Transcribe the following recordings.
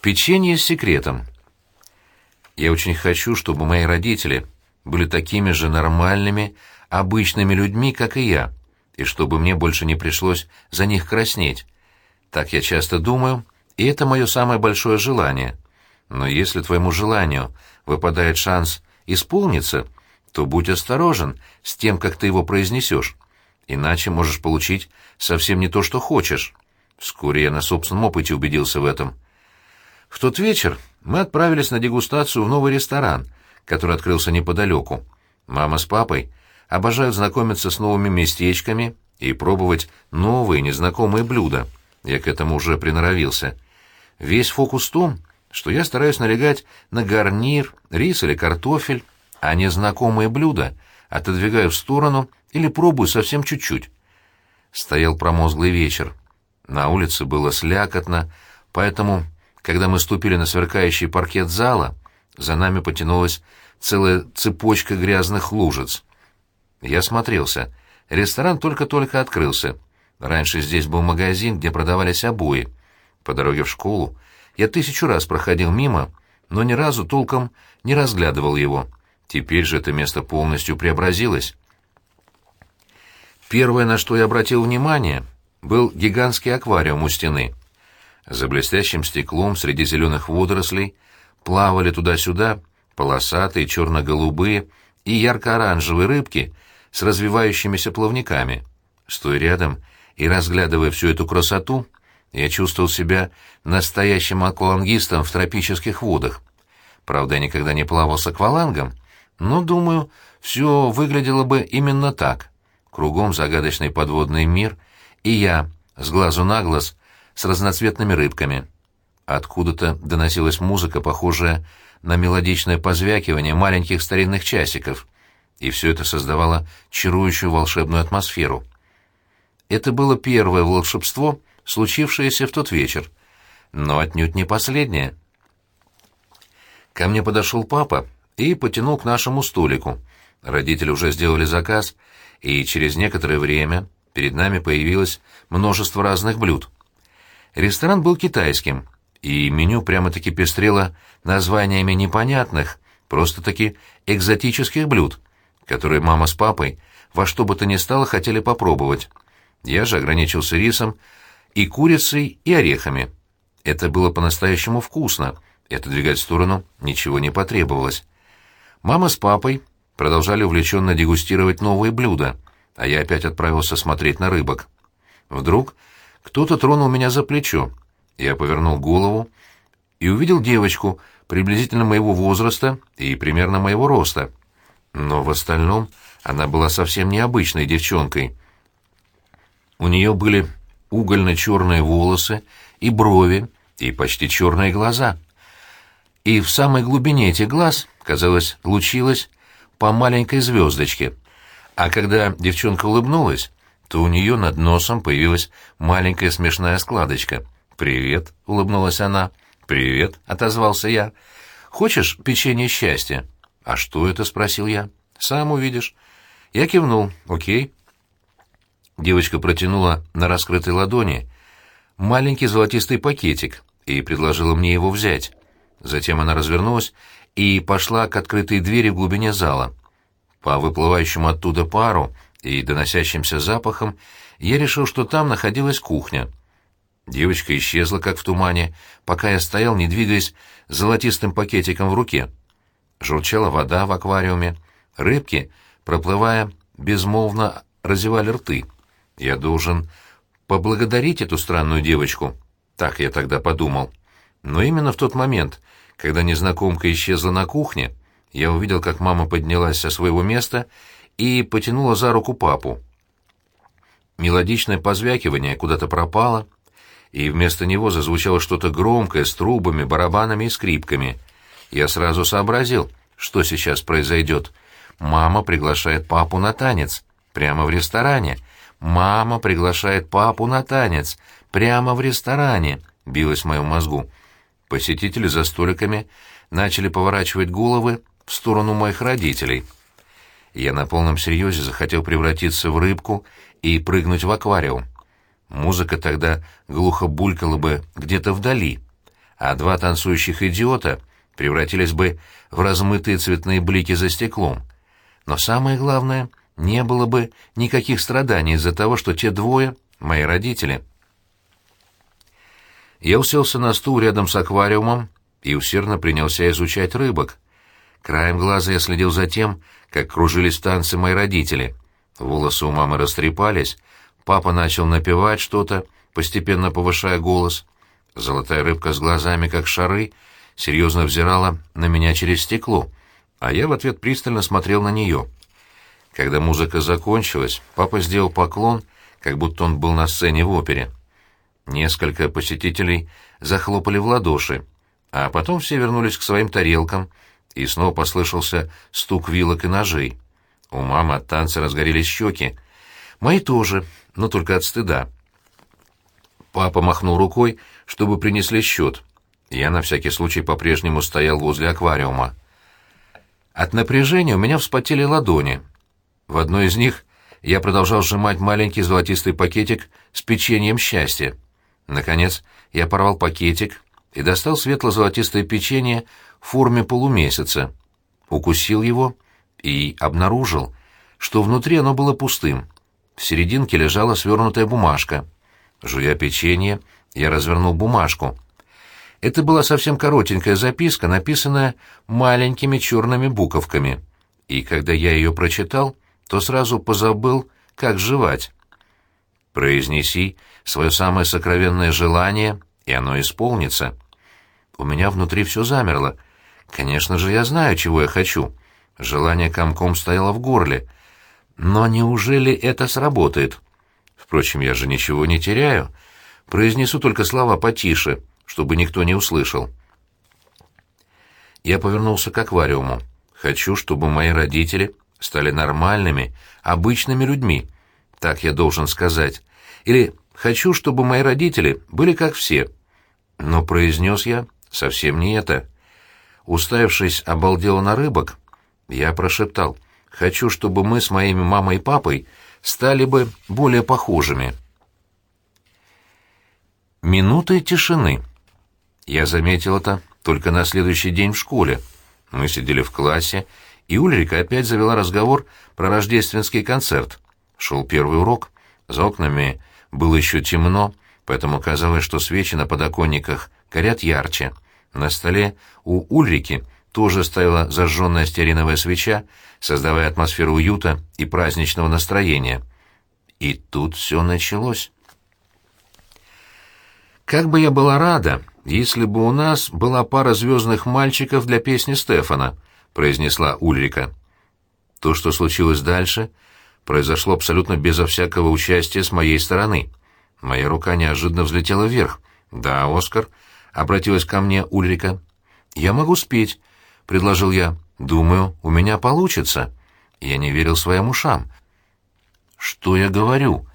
Печенье с секретом. Я очень хочу, чтобы мои родители были такими же нормальными, обычными людьми, как и я, и чтобы мне больше не пришлось за них краснеть. Так я часто думаю, и это мое самое большое желание. Но если твоему желанию выпадает шанс исполниться, то будь осторожен с тем, как ты его произнесешь, иначе можешь получить совсем не то, что хочешь. Вскоре я на собственном опыте убедился в этом. В тот вечер мы отправились на дегустацию в новый ресторан, который открылся неподалеку. Мама с папой обожают знакомиться с новыми местечками и пробовать новые незнакомые блюда. Я к этому уже приноровился. Весь фокус в том, что я стараюсь налегать на гарнир, рис или картофель, а незнакомые блюда отодвигаю в сторону или пробую совсем чуть-чуть. Стоял промозглый вечер. На улице было слякотно, поэтому когда мы ступили на сверкающий паркет зала, за нами потянулась целая цепочка грязных лужиц. Я смотрелся. Ресторан только-только открылся. Раньше здесь был магазин, где продавались обои. По дороге в школу я тысячу раз проходил мимо, но ни разу толком не разглядывал его. Теперь же это место полностью преобразилось. Первое, на что я обратил внимание, был гигантский аквариум у стены. За блестящим стеклом среди зеленых водорослей плавали туда-сюда полосатые, черно-голубые и ярко-оранжевые рыбки с развивающимися плавниками. Стоя рядом и разглядывая всю эту красоту, я чувствовал себя настоящим аквалангистом в тропических водах. Правда, я никогда не плавал с аквалангом, но, думаю, все выглядело бы именно так. Кругом загадочный подводный мир, и я, с глазу на глаз, с разноцветными рыбками. Откуда-то доносилась музыка, похожая на мелодичное позвякивание маленьких старинных часиков, и все это создавало чарующую волшебную атмосферу. Это было первое волшебство, случившееся в тот вечер, но отнюдь не последнее. Ко мне подошел папа и потянул к нашему столику. Родители уже сделали заказ, и через некоторое время перед нами появилось множество разных блюд. Ресторан был китайским, и меню прямо-таки пестрело названиями непонятных, просто-таки экзотических блюд, которые мама с папой во что бы то ни стало хотели попробовать. Я же ограничился рисом и курицей, и орехами. Это было по-настоящему вкусно, и отодвигать в сторону ничего не потребовалось. Мама с папой продолжали увлеченно дегустировать новые блюда, а я опять отправился смотреть на рыбок. Вдруг кто-то тронул меня за плечо. Я повернул голову и увидел девочку приблизительно моего возраста и примерно моего роста. Но в остальном она была совсем необычной девчонкой. У нее были угольно-черные волосы и брови, и почти черные глаза. И в самой глубине этих глаз, казалось, лучилась по маленькой звездочке. А когда девчонка улыбнулась, то у нее над носом появилась маленькая смешная складочка. «Привет», — улыбнулась она. «Привет», — отозвался я. «Хочешь печенье счастья?» «А что это?» — спросил я. «Сам увидишь». Я кивнул. «Окей». Девочка протянула на раскрытой ладони маленький золотистый пакетик и предложила мне его взять. Затем она развернулась и пошла к открытой двери в глубине зала. По выплывающему оттуда пару и доносящимся запахом, я решил, что там находилась кухня. Девочка исчезла, как в тумане, пока я стоял, не двигаясь, с золотистым пакетиком в руке. Журчала вода в аквариуме. Рыбки, проплывая, безмолвно разевали рты. Я должен поблагодарить эту странную девочку. Так я тогда подумал. Но именно в тот момент, когда незнакомка исчезла на кухне, я увидел, как мама поднялась со своего места и потянула за руку папу. Мелодичное позвякивание куда-то пропало, и вместо него зазвучало что-то громкое с трубами, барабанами и скрипками. Я сразу сообразил, что сейчас произойдет. Мама приглашает папу на танец. Прямо в ресторане. Мама приглашает папу на танец. Прямо в ресторане. Билось в моем мозгу. Посетители за столиками начали поворачивать головы в сторону моих родителей — я на полном серьезе захотел превратиться в рыбку и прыгнуть в аквариум. Музыка тогда глухо булькала бы где-то вдали, а два танцующих идиота превратились бы в размытые цветные блики за стеклом. Но самое главное, не было бы никаких страданий из-за того, что те двое — мои родители. Я уселся на стул рядом с аквариумом и усердно принялся изучать рыбок. Краем глаза я следил за тем, как кружились танцы мои родители. Волосы у мамы растрепались, папа начал напевать что-то, постепенно повышая голос. Золотая рыбка с глазами, как шары, серьезно взирала на меня через стекло, а я в ответ пристально смотрел на нее. Когда музыка закончилась, папа сделал поклон, как будто он был на сцене в опере. Несколько посетителей захлопали в ладоши, а потом все вернулись к своим тарелкам, и снова послышался стук вилок и ножей. У мамы от танца разгорелись щеки. Мои тоже, но только от стыда. Папа махнул рукой, чтобы принесли счет. Я на всякий случай по-прежнему стоял возле аквариума. От напряжения у меня вспотели ладони. В одной из них я продолжал сжимать маленький золотистый пакетик с печеньем счастья. Наконец я порвал пакетик и достал светло-золотистое печенье в форме полумесяца. Укусил его и обнаружил, что внутри оно было пустым. В серединке лежала свернутая бумажка. Жуя печенье, я развернул бумажку. Это была совсем коротенькая записка, написанная маленькими черными буковками. И когда я ее прочитал, то сразу позабыл, как жевать. «Произнеси свое самое сокровенное желание, и оно исполнится». У меня внутри все замерло. Конечно же, я знаю, чего я хочу. Желание комком стояло в горле. Но неужели это сработает? Впрочем, я же ничего не теряю. Произнесу только слова потише, чтобы никто не услышал. Я повернулся к аквариуму. Хочу, чтобы мои родители стали нормальными, обычными людьми. Так я должен сказать. Или хочу, чтобы мои родители были как все. Но произнес я совсем не это. Уставившись обалдело на рыбок, я прошептал, «Хочу, чтобы мы с моими мамой и папой стали бы более похожими». Минуты тишины. Я заметил это только на следующий день в школе. Мы сидели в классе, и Ульрика опять завела разговор про рождественский концерт. Шел первый урок, за окнами было еще темно, поэтому казалось, что свечи на подоконниках горят ярче — на столе у Ульрики тоже стояла зажженная стериновая свеча, создавая атмосферу уюта и праздничного настроения. И тут все началось. Как бы я была рада, если бы у нас была пара звездных мальчиков для песни Стефана, произнесла Ульрика. То, что случилось дальше, произошло абсолютно безо всякого участия с моей стороны. Моя рука неожиданно взлетела вверх. Да, Оскар, — обратилась ко мне Ульрика. «Я могу спеть», — предложил я. «Думаю, у меня получится». Я не верил своим ушам. «Что я говорю?»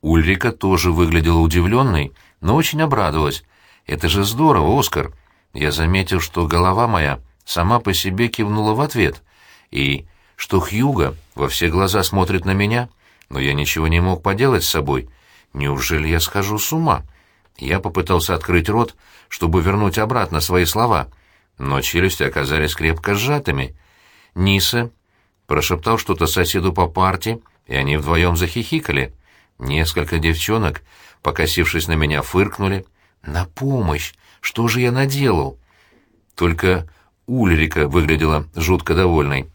Ульрика тоже выглядела удивленной, но очень обрадовалась. «Это же здорово, Оскар!» Я заметил, что голова моя сама по себе кивнула в ответ, и что Хьюга во все глаза смотрит на меня, но я ничего не мог поделать с собой. Неужели я схожу с ума?» Я попытался открыть рот, чтобы вернуть обратно свои слова, но челюсти оказались крепко сжатыми. Ниса прошептал что-то соседу по парте, и они вдвоем захихикали. Несколько девчонок, покосившись на меня, фыркнули. «На помощь! Что же я наделал?» Только Ульрика выглядела жутко довольной.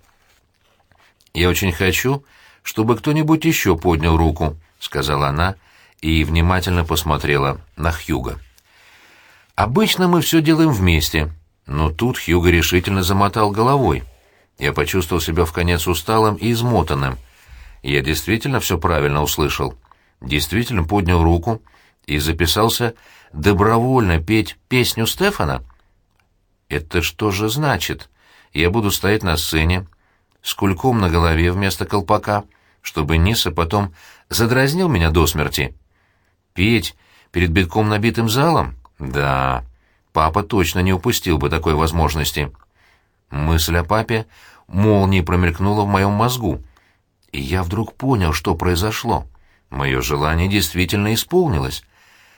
«Я очень хочу, чтобы кто-нибудь еще поднял руку», — сказала она, — и внимательно посмотрела на Хьюга. «Обычно мы все делаем вместе, но тут Хьюга решительно замотал головой. Я почувствовал себя в конец усталым и измотанным. Я действительно все правильно услышал. Действительно поднял руку и записался добровольно петь песню Стефана. Это что же значит? Я буду стоять на сцене с кульком на голове вместо колпака, чтобы Ниса потом задразнил меня до смерти». Петь перед битком набитым залом? Да, папа точно не упустил бы такой возможности. Мысль о папе молнией промелькнула в моем мозгу, и я вдруг понял, что произошло. Мое желание действительно исполнилось,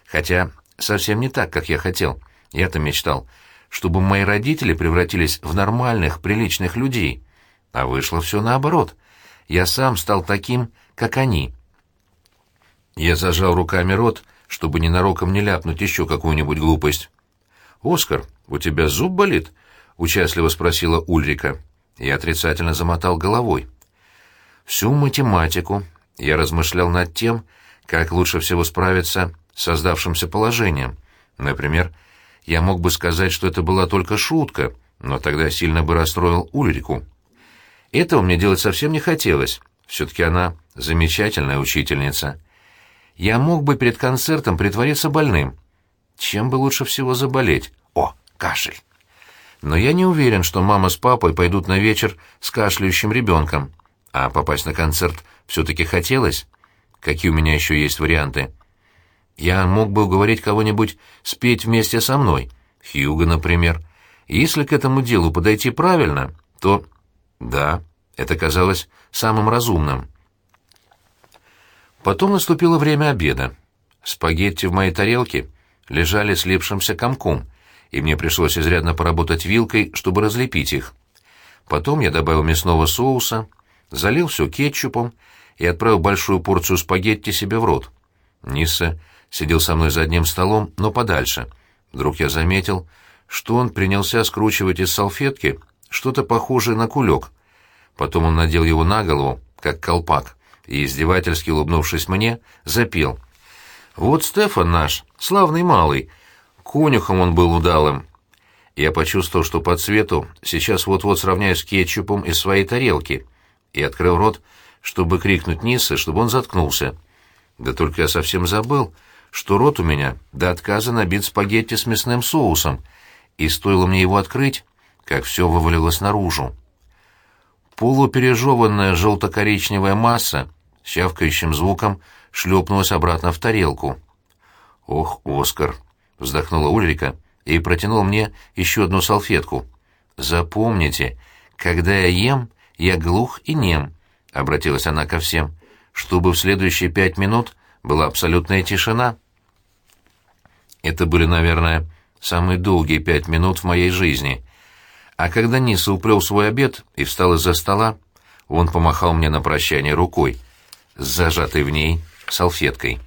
хотя совсем не так, как я хотел. Я-то мечтал, чтобы мои родители превратились в нормальных, приличных людей. А вышло все наоборот. Я сам стал таким, как они. Я зажал руками рот, чтобы ненароком не ляпнуть еще какую-нибудь глупость. «Оскар, у тебя зуб болит?» — участливо спросила Ульрика. Я отрицательно замотал головой. Всю математику я размышлял над тем, как лучше всего справиться с создавшимся положением. Например, я мог бы сказать, что это была только шутка, но тогда сильно бы расстроил Ульрику. Этого мне делать совсем не хотелось. Все-таки она замечательная учительница. Я мог бы перед концертом притвориться больным. Чем бы лучше всего заболеть? О, кашель. Но я не уверен, что мама с папой пойдут на вечер с кашляющим ребенком. А попасть на концерт все-таки хотелось. Какие у меня еще есть варианты? Я мог бы уговорить кого-нибудь спеть вместе со мной. Хьюга, например. если к этому делу подойти правильно, то... Да, это казалось самым разумным. Потом наступило время обеда. Спагетти в моей тарелке лежали слипшимся комком, и мне пришлось изрядно поработать вилкой, чтобы разлепить их. Потом я добавил мясного соуса, залил все кетчупом и отправил большую порцию спагетти себе в рот. Нисса сидел со мной за одним столом, но подальше. Вдруг я заметил, что он принялся скручивать из салфетки что-то похожее на кулек. Потом он надел его на голову, как колпак, и, издевательски улыбнувшись мне, запел. «Вот Стефан наш, славный малый, конюхом он был удалым». Я почувствовал, что по цвету сейчас вот-вот сравняюсь с кетчупом из своей тарелки, и открыл рот, чтобы крикнуть Ниссе, чтобы он заткнулся. Да только я совсем забыл, что рот у меня до отказа набит спагетти с мясным соусом, и стоило мне его открыть, как все вывалилось наружу. Полупережеванная желто-коричневая масса с чавкающим звуком шлепнулась обратно в тарелку. «Ох, Оскар!» — вздохнула Ульрика и протянула мне еще одну салфетку. «Запомните, когда я ем, я глух и нем», — обратилась она ко всем, — «чтобы в следующие пять минут была абсолютная тишина». Это были, наверное, самые долгие пять минут в моей жизни. А когда Ниса уплел свой обед и встал из-за стола, он помахал мне на прощание рукой, с зажатой в ней салфеткой.